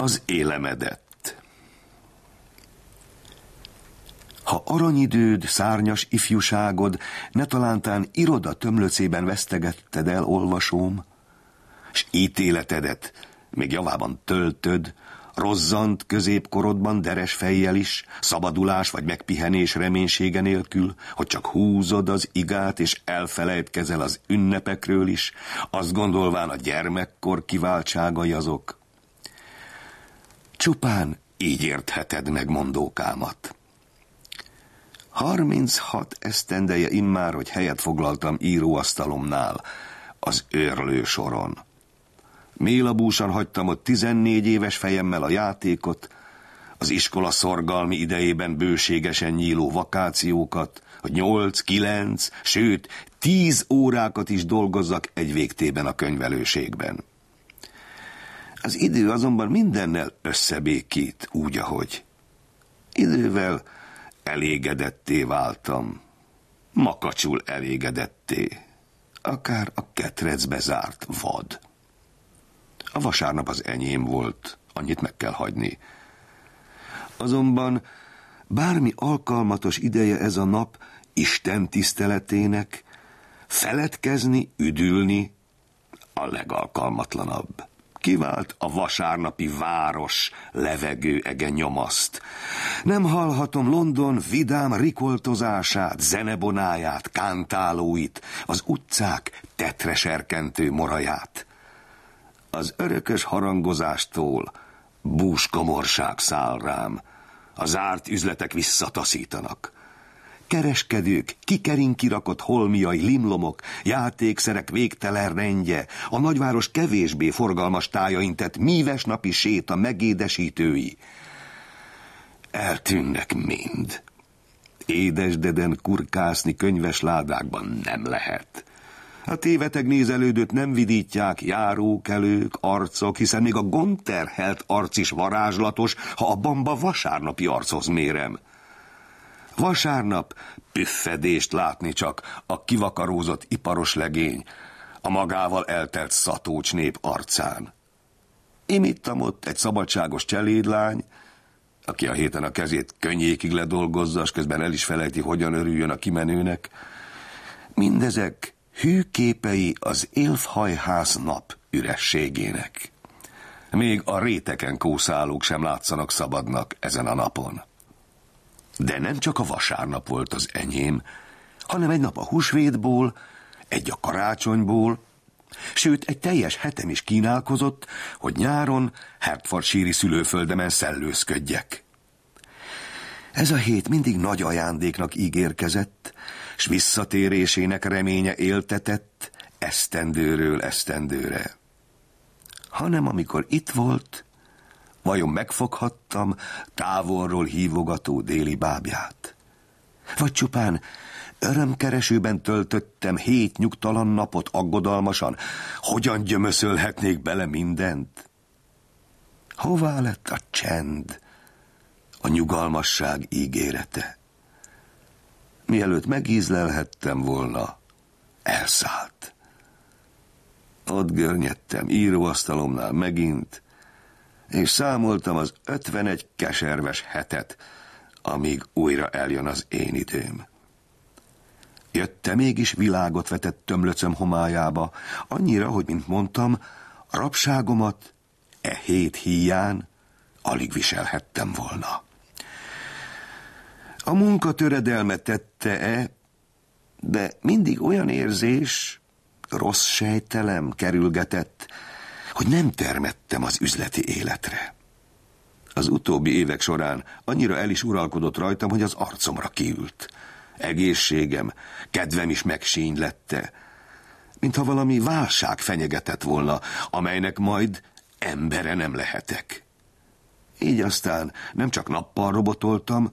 Az élemedett. Ha aranyidőd, szárnyas ifjúságod, ne talántán iroda tömlöcében vesztegetted el, olvasóm, s ítéletedet még javában töltöd, rozzant középkorodban deres fejjel is, szabadulás vagy megpihenés reménysége nélkül, hogy csak húzod az igát és elfelejtkezel az ünnepekről is, azt gondolván a gyermekkor kiváltságai azok. Csupán így értheted meg mondókámat. Harminchat esztendeje immár, hogy helyet foglaltam íróasztalomnál, az őrlő soron. Mélabúsan hagytam ott 14 éves fejemmel a játékot, az iskola szorgalmi idejében bőségesen nyíló vakációkat, hogy nyolc, kilenc, sőt, tíz órákat is dolgozzak egy végtében a könyvelőségben. Az idő azonban mindennel összebékít, úgy, ahogy. Idővel elégedetté váltam. Makacsul elégedetté. Akár a ketrecbe zárt vad. A vasárnap az enyém volt, annyit meg kell hagyni. Azonban bármi alkalmatos ideje ez a nap Isten tiszteletének, feledkezni, üdülni a legalkalmatlanabb. Kivált a vasárnapi város levegő ege nyomaszt. Nem hallhatom London vidám rikoltozását, zenebonáját, kántálóit, az utcák tetreserkentő moraját. Az örökös harangozástól búskomorság száll rám, a zárt üzletek visszataszítanak. Kereskedők, kikerin kirakott holmiai limlomok, játékszerek végtelen rendje, a nagyváros kevésbé forgalmas tájain tett míves napi séta megédesítői. Eltűnnek mind. Édesdeden kurkászni könyves ládákban nem lehet. A téveteg nézelődőt nem vidítják járókelők, arcok, hiszen még a gondterhelt arc is varázslatos, ha a bamba vasárnapi archoz mérem. Vasárnap püffedést látni csak a kivakarózott iparos legény, a magával eltelt szatócs nép arcán. Imittam ott egy szabadságos cselédlány, aki a héten a kezét könnyékig ledolgozza, és közben el is felejti, hogyan örüljön a kimenőnek. Mindezek hű képei az élfhajház nap ürességének. Még a réteken kószálók sem látszanak szabadnak ezen a napon. De nem csak a vasárnap volt az enyém, hanem egy nap a húsvétból, egy a karácsonyból, sőt egy teljes hetem is kínálkozott, hogy nyáron Hertfordshire szülőföldemen szellőzködjek. Ez a hét mindig nagy ajándéknak ígérkezett, s visszatérésének reménye éltetett esztendőről esztendőre. Hanem amikor itt volt, vajon megfoghattam távolról hívogató déli bábját? Vagy csupán örömkeresőben töltöttem hét nyugtalan napot aggodalmasan, hogyan gyömöszölhetnék bele mindent? Hová lett a csend, a nyugalmasság ígérete? mielőtt megízlelhettem volna, elszállt. Ott görnyedtem íróasztalomnál megint, és számoltam az ötvenegy keserves hetet, amíg újra eljön az én időm. Jötte mégis világot vetett tömlöcöm homályába, annyira, hogy, mint mondtam, rabságomat e hét híján alig viselhettem volna. A munka töredelme tette-e, de mindig olyan érzés, rossz sejtelem kerülgetett, hogy nem termettem az üzleti életre. Az utóbbi évek során annyira el is uralkodott rajtam, hogy az arcomra kiült. Egészségem, kedvem is megsínylette, mintha valami válság fenyegetett volna, amelynek majd embere nem lehetek. Így aztán nem csak nappal robotoltam,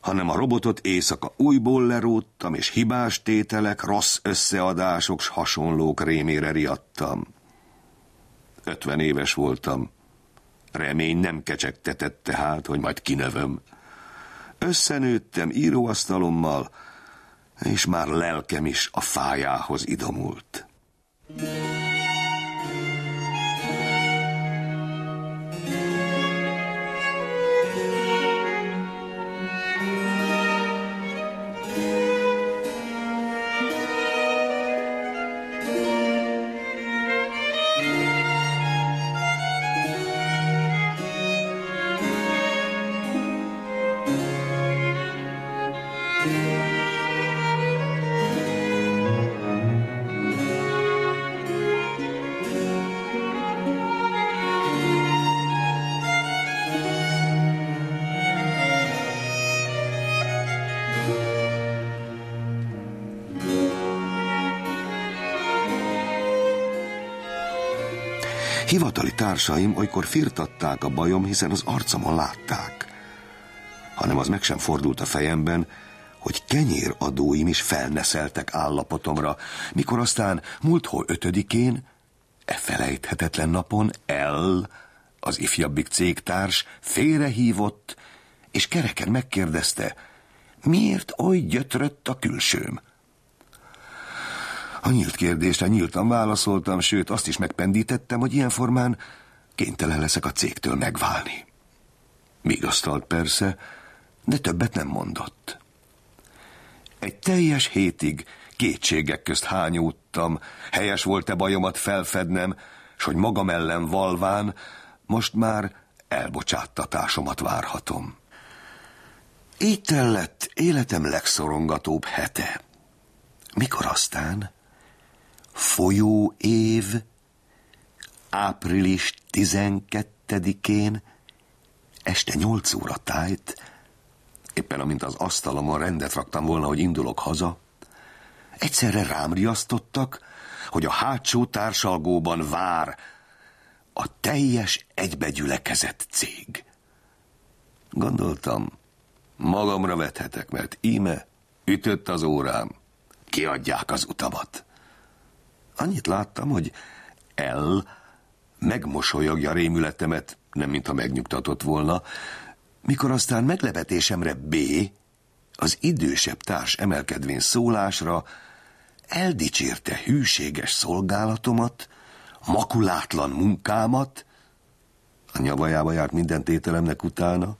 hanem a robotot éjszaka újból leróttam, és hibás tételek, rossz összeadások s hasonlók rémére riadtam. Ötven éves voltam. Remény nem kecsegtetett tehát, hogy majd kinövöm. Összenőttem íróasztalommal, és már lelkem is a fájához idomult. Thank. Hivatali társaim olykor firtatták a bajom, hiszen az arcomon látták. Hanem az meg sem fordult a fejemben, hogy kenyéradóim is felneszeltek állapotomra, mikor aztán múlt hó ötödikén, e felejthetetlen napon el, az ifjabbik cégtárs félrehívott, és kereken megkérdezte, miért oly gyötrött a külsőm? A nyílt kérdésre nyíltan válaszoltam, sőt azt is megpendítettem, hogy ilyen formán kénytelen leszek a cégtől megválni. Vigasztalt persze, de többet nem mondott. Egy teljes hétig kétségek közt hányódtam, helyes volt-e bajomat felfednem, s hogy magam ellen valván, most már elbocsáttatásomat várhatom. Így tellett életem legszorongatóbb hete. Mikor aztán? Folyó év, április tizenkettedikén, este nyolc óra tájt, éppen amint az asztalomon rendet raktam volna, hogy indulok haza, egyszerre rám riasztottak, hogy a hátsó társalgóban vár a teljes egybegyülekezett cég. Gondoltam, magamra vethetek, mert íme ütött az órám, kiadják az utamat. Annyit láttam, hogy el megmosolyogja rémületemet, nem mintha megnyugtatott volna, mikor aztán meglepetésemre B, az idősebb társ emelkedvén szólásra, eldicsérte hűséges szolgálatomat, makulátlan munkámat, a nyavajába járt minden tételemnek utána,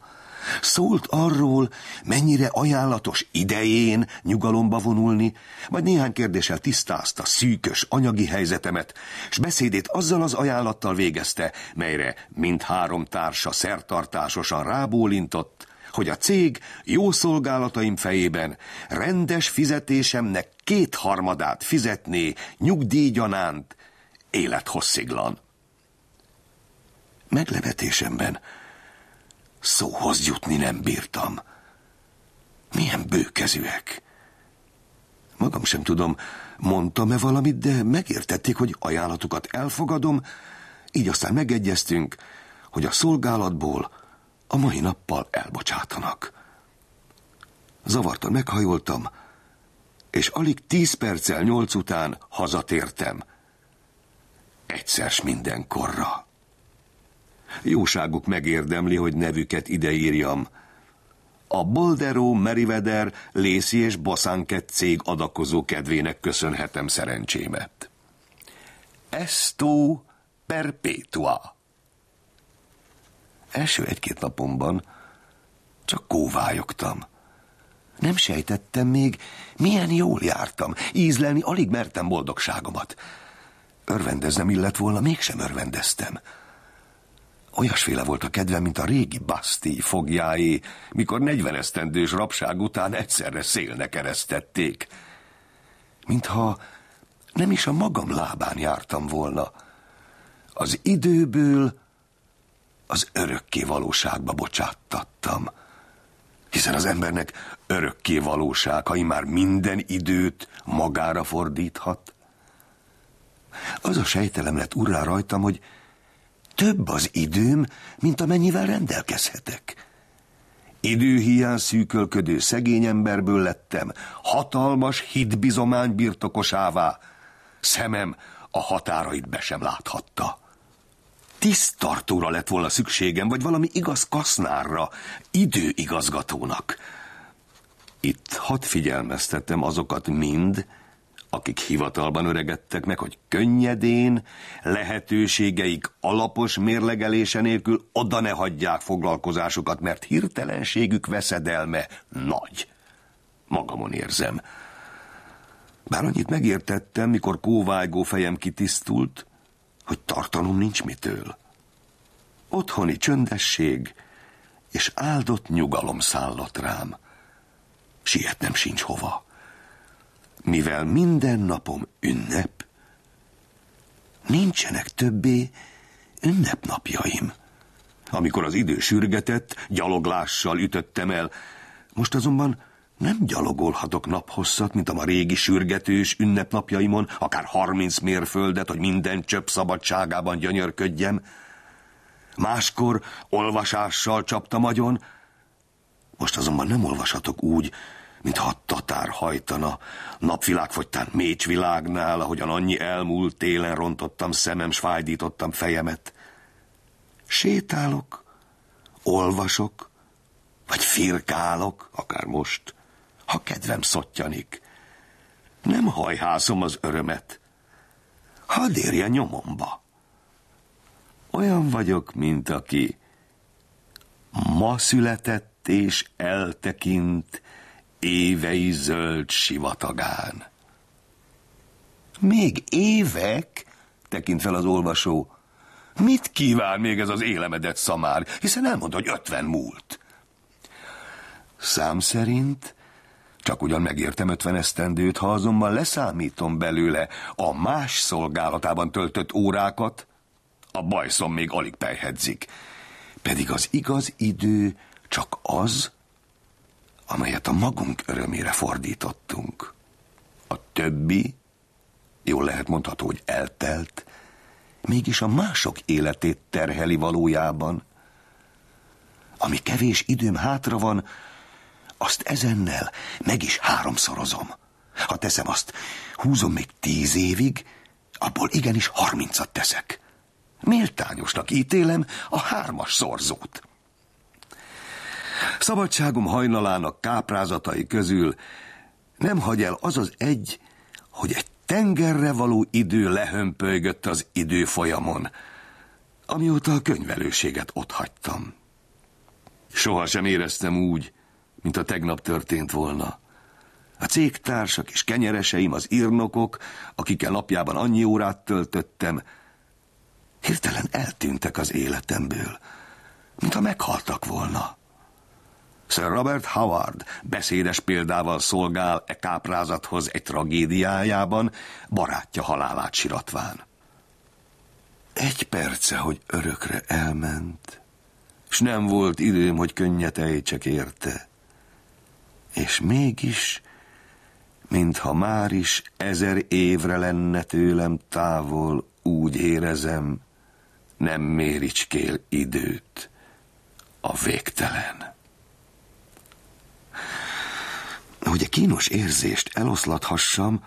Szólt arról, mennyire ajánlatos idején nyugalomba vonulni, majd néhány kérdéssel tisztázta szűkös anyagi helyzetemet, s beszédét azzal az ajánlattal végezte, melyre mindhárom társa szertartásosan rábólintott, hogy a cég jó szolgálataim fejében rendes fizetésemnek kétharmadát fizetné nyugdíjgyanánt élethossziglan. Meglevetésemben Szóhoz jutni nem bírtam. Milyen bőkezűek. Magam sem tudom, mondtam-e valamit, de megértették, hogy ajánlatukat elfogadom, így aztán megegyeztünk, hogy a szolgálatból a mai nappal elbocsátanak. Zavartan meghajoltam, és alig tíz perccel nyolc után hazatértem. Egyszer mindenkorra. Jóságuk megérdemli, hogy nevüket ideírjam. A Boldero, Meriwether, Lacey és Bosanket cég adakozó kedvének köszönhetem szerencsémet. Esto perpetua. Első egy-két napomban csak kóvályogtam. Nem sejtettem még, milyen jól jártam. Ízlelni alig mertem boldogságomat. Örvendeznem illet volna, mégsem örvendeztem. Olyasféle volt a kedvem, mint a régi Basti fogjái, mikor negyven esztendős rabság után egyszerre szélnek eresztették. Mintha nem is a magam lábán jártam volna. Az időből az örökké valóságba bocsáttattam. Hiszen az embernek örökké valóság, már minden időt magára fordíthat. Az a sejtelem lett urrá rajtam, hogy több az időm, mint amennyivel rendelkezhetek. Időhiány szűkölködő szegény emberből lettem, hatalmas hitbizomány birtokosává. Szemem a határait be sem láthatta. Tisztartóra lett volna szükségem, vagy valami igaz kasznárra, időigazgatónak. Itt hadd figyelmeztettem azokat mind, akik hivatalban öregedtek meg, hogy könnyedén, lehetőségeik alapos mérlegelése nélkül oda ne hagyják foglalkozásukat, mert hirtelenségük veszedelme nagy. Magamon érzem. Bár annyit megértettem, mikor kóvájgó fejem kitisztult, hogy tartanom nincs mitől. Otthoni csöndesség és áldott nyugalom szállott rám. Sietnem sincs hova mivel minden napom ünnep, nincsenek többé ünnepnapjaim. Amikor az idő sürgetett, gyaloglással ütöttem el, most azonban Nem gyalogolhatok naphosszat, mint a ma régi sürgetős ünnepnapjaimon, akár harminc mérföldet, hogy minden csöpp szabadságában gyönyörködjem. Máskor olvasással csaptam agyon, most azonban nem olvashatok úgy, mintha tatár hajtana, napvilágfogytán mécsvilágnál, ahogyan annyi elmúlt télen rontottam szemem, s fájdítottam fejemet. Sétálok, olvasok, vagy firkálok, akár most, ha kedvem szottyanik. Nem hajhászom az örömet. Hadd érje nyomomba. Olyan vagyok, mint aki ma született és eltekint évei zöld sivatagán. Még évek? tekint fel az olvasó. Mit kíván még ez az élemedett szamár, hiszen elmondta, hogy ötven múlt. Szám szerint csak ugyan megértem ötven esztendőt, ha azonban leszámítom belőle a más szolgálatában töltött órákat, a bajszom még alig pejhedzik. Pedig az igaz idő csak az, amelyet a magunk örömére fordítottunk. A többi, jól lehet mondható, hogy eltelt, mégis a mások életét terheli valójában. Ami kevés időm hátra van, azt ezennel meg is háromszorozom. Ha teszem azt, húzom még tíz évig, abból igenis harmincat teszek. Méltányosnak ítélem a hármas szorzót. Szabadságom hajnalának káprázatai közül nem hagy el az az egy, hogy egy tengerre való idő lehömpölygött az időfolyamon, amióta a könyvelőséget otthagytam. Soha sem éreztem úgy, mint a tegnap történt volna. A cégtársak és kenyereseim, az írnokok, akikkel napjában annyi órát töltöttem, hirtelen eltűntek az életemből, mintha meghaltak volna. Sir Robert Howard beszédes példával szolgál e káprázathoz egy tragédiájában, barátja halálát siratván. Egy perce, hogy örökre elment, s nem volt időm, hogy könnyet ejtsek érte. És mégis, mintha már is ezer évre lenne tőlem távol, úgy érezem, nem méricskél időt a végtelen. Hogy a kínos érzést eloszlathassam,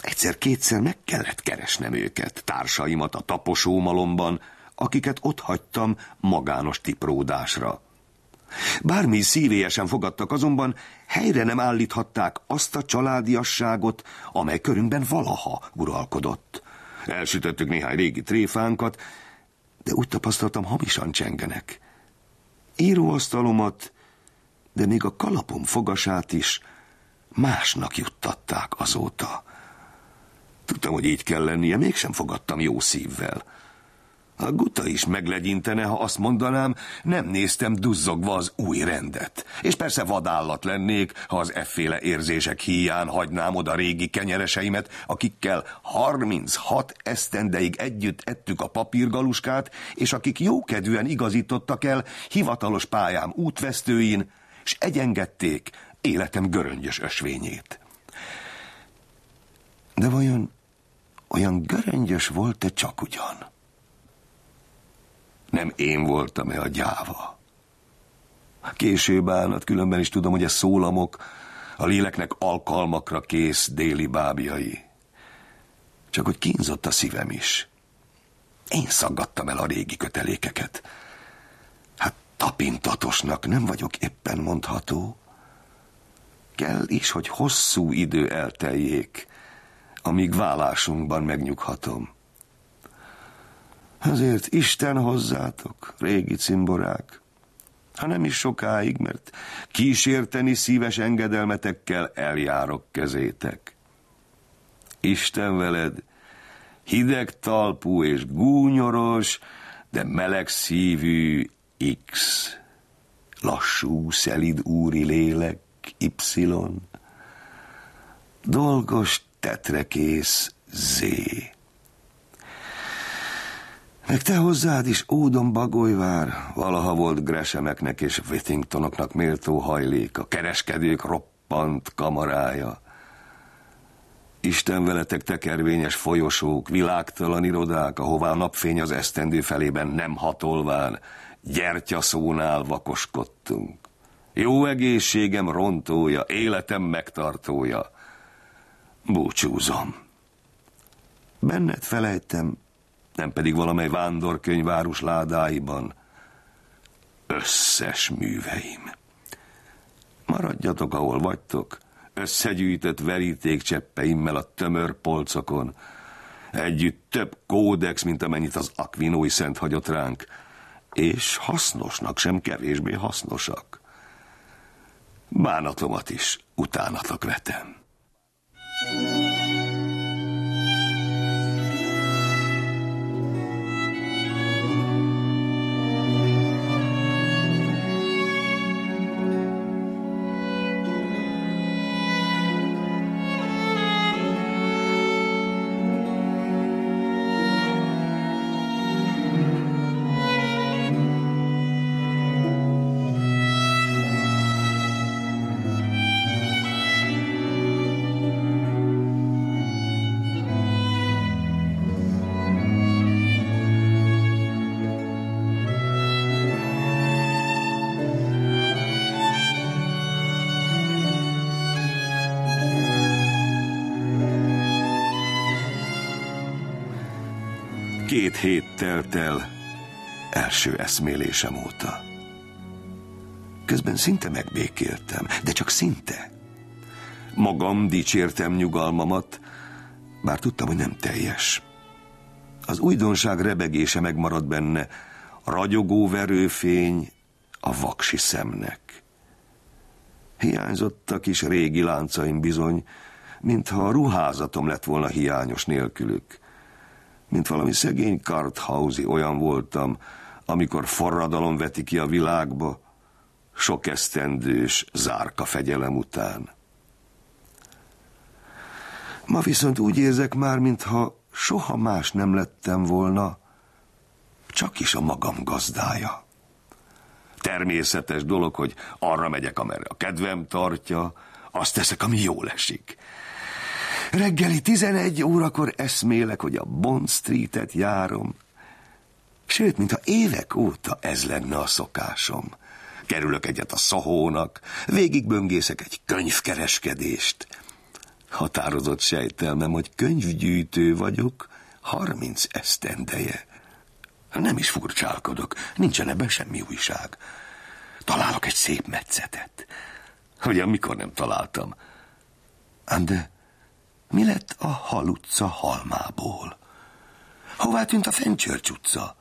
egyszer-kétszer meg kellett keresnem őket, társaimat a taposómalomban, akiket ott hagytam magános tipródásra. Bármi szívélyesen fogadtak, azonban helyre nem állíthatták azt a családiasságot, amely körünkben valaha uralkodott. Elsütöttük néhány régi tréfánkat, de úgy tapasztaltam, hamisan csengenek. Íróasztalomat, de még a kalapom fogasát is másnak juttatták azóta. Tudtam, hogy így kell lennie, mégsem fogadtam jó szívvel. A guta is meglegyintene, ha azt mondanám, nem néztem duzzogva az új rendet. És persze vadállat lennék, ha az efféle érzések híján hagynám oda régi kenyereseimet, akikkel 36 esztendeig együtt ettük a papírgaluskát, és akik jókedvűen igazítottak el hivatalos pályám útvesztőin, és egyengedték életem göröngyös ösvényét. De vajon olyan göröngyös volt-e csak ugyan? Nem én voltam-e a gyáva? Később állnat, különben is tudom, hogy a szólamok a léleknek alkalmakra kész déli bábjai. Csak hogy kínzott a szívem is. Én szaggattam el a régi kötelékeket. Hát tapintatosnak nem vagyok éppen mondható. Kell is, hogy hosszú idő elteljék, amíg vállásunkban megnyughatom. Azért Isten hozzátok, régi cimborák, ha nem is sokáig, mert kísérteni szíves engedelmetekkel eljárok kezétek. Isten veled, hideg talpú és gúnyoros, de meleg szívű X, lassú, szelid úri lélek Y, dolgos tetrekész Z. Meg te hozzád is ódon bagolyvár, valaha volt Gresemeknek és Whittingtonoknak méltó hajlék, a kereskedők ropp pant kamarája. Isten veletek tekervényes folyosók, világtalan irodák, ahová a napfény az esztendő felében nem hatolván, gyertyaszónál vakoskodtunk. Jó egészségem rontója, életem megtartója. Búcsúzom. Benned felejtem, nem pedig valamely vándorkönyvárus ládáiban. Összes műveim. Maradjatok, ahol vagytok, összegyűjtött veríték cseppeimmel a tömör polcokon. Együtt több kódex, mint amennyit az akvinói szent hagyott ránk, és hasznosnak sem kevésbé hasznosak. Bánatomat is utánatok vetem. Két hét telt el első eszmélésem óta. Közben szinte megbékéltem, de csak szinte. Magam dicsértem nyugalmamat, bár tudtam, hogy nem teljes. Az újdonság rebegése megmaradt benne, a ragyogó verőfény a vaksi szemnek. Hiányzottak is régi láncaim bizony, mintha a ruházatom lett volna hiányos nélkülük mint valami szegény karthausi olyan voltam, amikor forradalom veti ki a világba, sok esztendős zárka fegyelem után. Ma viszont úgy érzek már, mintha soha más nem lettem volna, csak is a magam gazdája. Természetes dolog, hogy arra megyek, amerre a kedvem tartja, azt teszek, ami jól esik. Reggeli 11 órakor eszmélek, hogy a Bond Street-et járom. Sőt, mintha évek óta ez lenne a szokásom. Kerülök egyet a szahónak, végigböngészek egy könyvkereskedést. Határozott sejtelmem, hogy könyvgyűjtő vagyok, harminc esztendeje. Nem is furcsálkodok, nincsen ebben semmi újság. Találok egy szép metszetet. Hogyan, mikor nem találtam? Ám de mi lett a halutca halmából? Hová tűnt a Fencsörcs utca?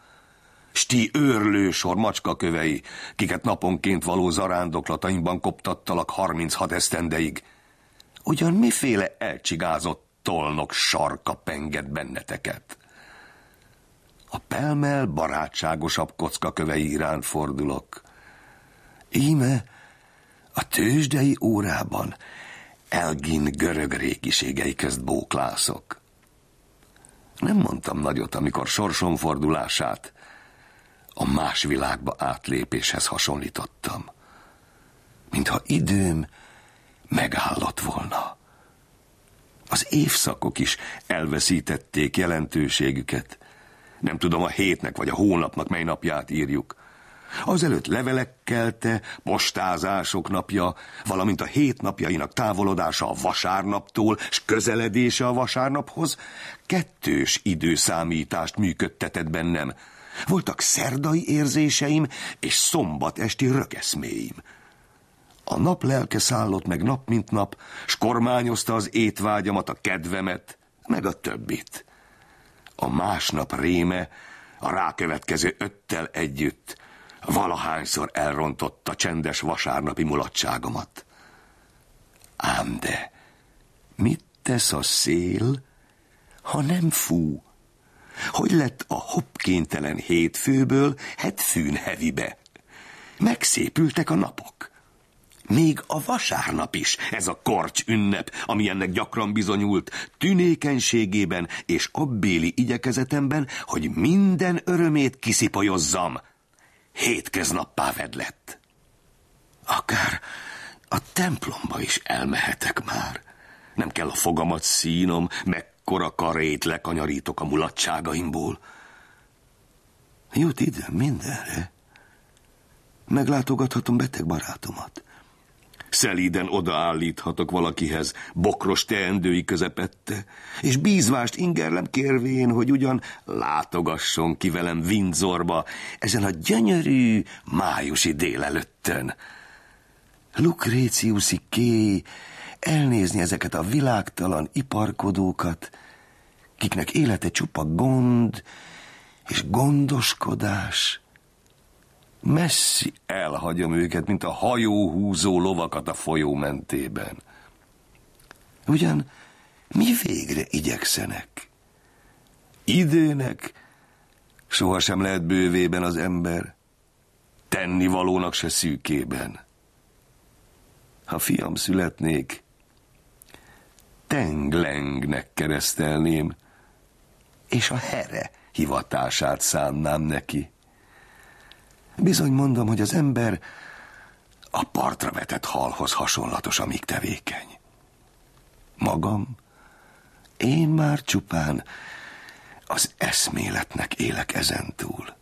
Sti őrlősor macskakövei, kiket naponként való zarándoklatainkban koptattalak 36 esztendeig. Ugyan miféle elcsigázott tolnok sarka penget benneteket? A pelmel barátságosabb kockakövei iránt fordulok. Íme a tőzsdei órában Elgin görög régiségei közt bóklászok. Nem mondtam nagyot, amikor sorsom fordulását a más világba átlépéshez hasonlítottam. Mintha időm megállott volna. Az évszakok is elveszítették jelentőségüket. Nem tudom a hétnek vagy a hónapnak mely napját írjuk. Azelőtt levelek kelte, postázások napja, valamint a hét napjainak távolodása a vasárnaptól, s közeledése a vasárnaphoz, kettős időszámítást működtetett bennem. Voltak szerdai érzéseim és szombat esti rögeszméim. A nap lelke szállott meg nap mint nap, s kormányozta az étvágyamat, a kedvemet, meg a többit. A másnap réme, a rákövetkező öttel együtt, valahányszor elrontotta csendes vasárnapi mulatságomat. Ám de, mit tesz a szél, ha nem fú? Hogy lett a hoppkénytelen hétfőből hetfűn hevibe? Megszépültek a napok. Még a vasárnap is, ez a korcs ünnep, ami ennek gyakran bizonyult, tünékenységében és abbéli igyekezetemben, hogy minden örömét kiszipolyozzam – hétköznappá vedlett. Akár, A templomba is elmehetek már. Nem kell a fogamat színom, mekkora karét lekanyarítok a mulatságaimból. Jut ide mindenre. Meglátogathatom beteg barátomat. Szelíden odaállíthatok valakihez, bokros teendői közepette, és bízvást ingerlem kérvén, hogy ugyan látogasson ki velem Windsorba ezen a gyönyörű májusi délelőttön. Lucréciusi ké elnézni ezeket a világtalan iparkodókat, kiknek élete csupa gond és gondoskodás, Messzi elhagyom őket, mint a hajóhúzó lovakat a folyó mentében. Ugyan mi végre igyekszenek? Időnek sohasem lehet bővében az ember, tennivalónak se szűkében. Ha fiam születnék, Tenglengnek keresztelném, és a here hivatását szánnám neki. Bizony mondom, hogy az ember a partra vetett halhoz hasonlatos, amíg tevékeny. Magam, én már csupán az eszméletnek élek ezentúl.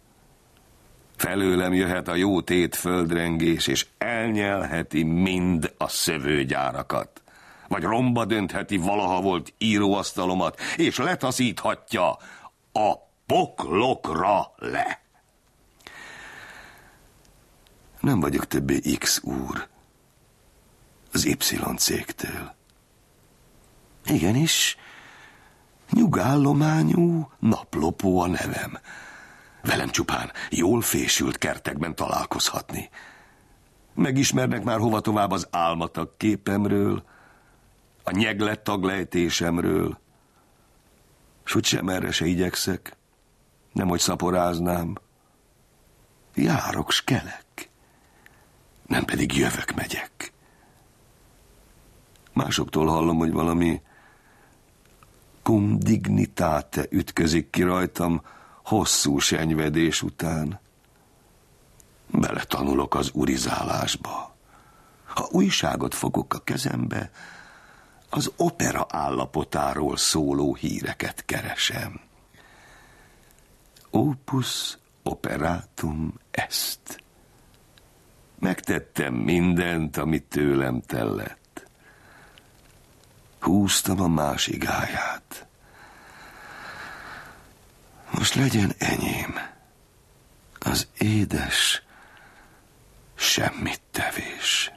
Felőlem jöhet a jó tét földrengés, és elnyelheti mind a szövőgyárakat. Vagy romba döntheti valaha volt íróasztalomat, és letaszíthatja a poklokra le. Nem vagyok többé X úr. Az Y cégtől. Igenis, nyugállományú naplopó a nevem. Velem csupán jól fésült kertekben találkozhatni. Megismernek már hova tovább az álmatak képemről, a nyeglet taglejtésemről, s úgysem erre se igyekszek, nem hogy szaporáznám. Járok, skelek nem pedig jövök, megyek. Másoktól hallom, hogy valami cum dignitate ütközik ki rajtam hosszú senyvedés után. Beletanulok az urizálásba. Ha újságot fogok a kezembe, az opera állapotáról szóló híreket keresem. Opus operatum est. Megtettem mindent, amit tőlem tellett. Húztam a másik gáját. Most legyen enyém az édes, semmit tevés.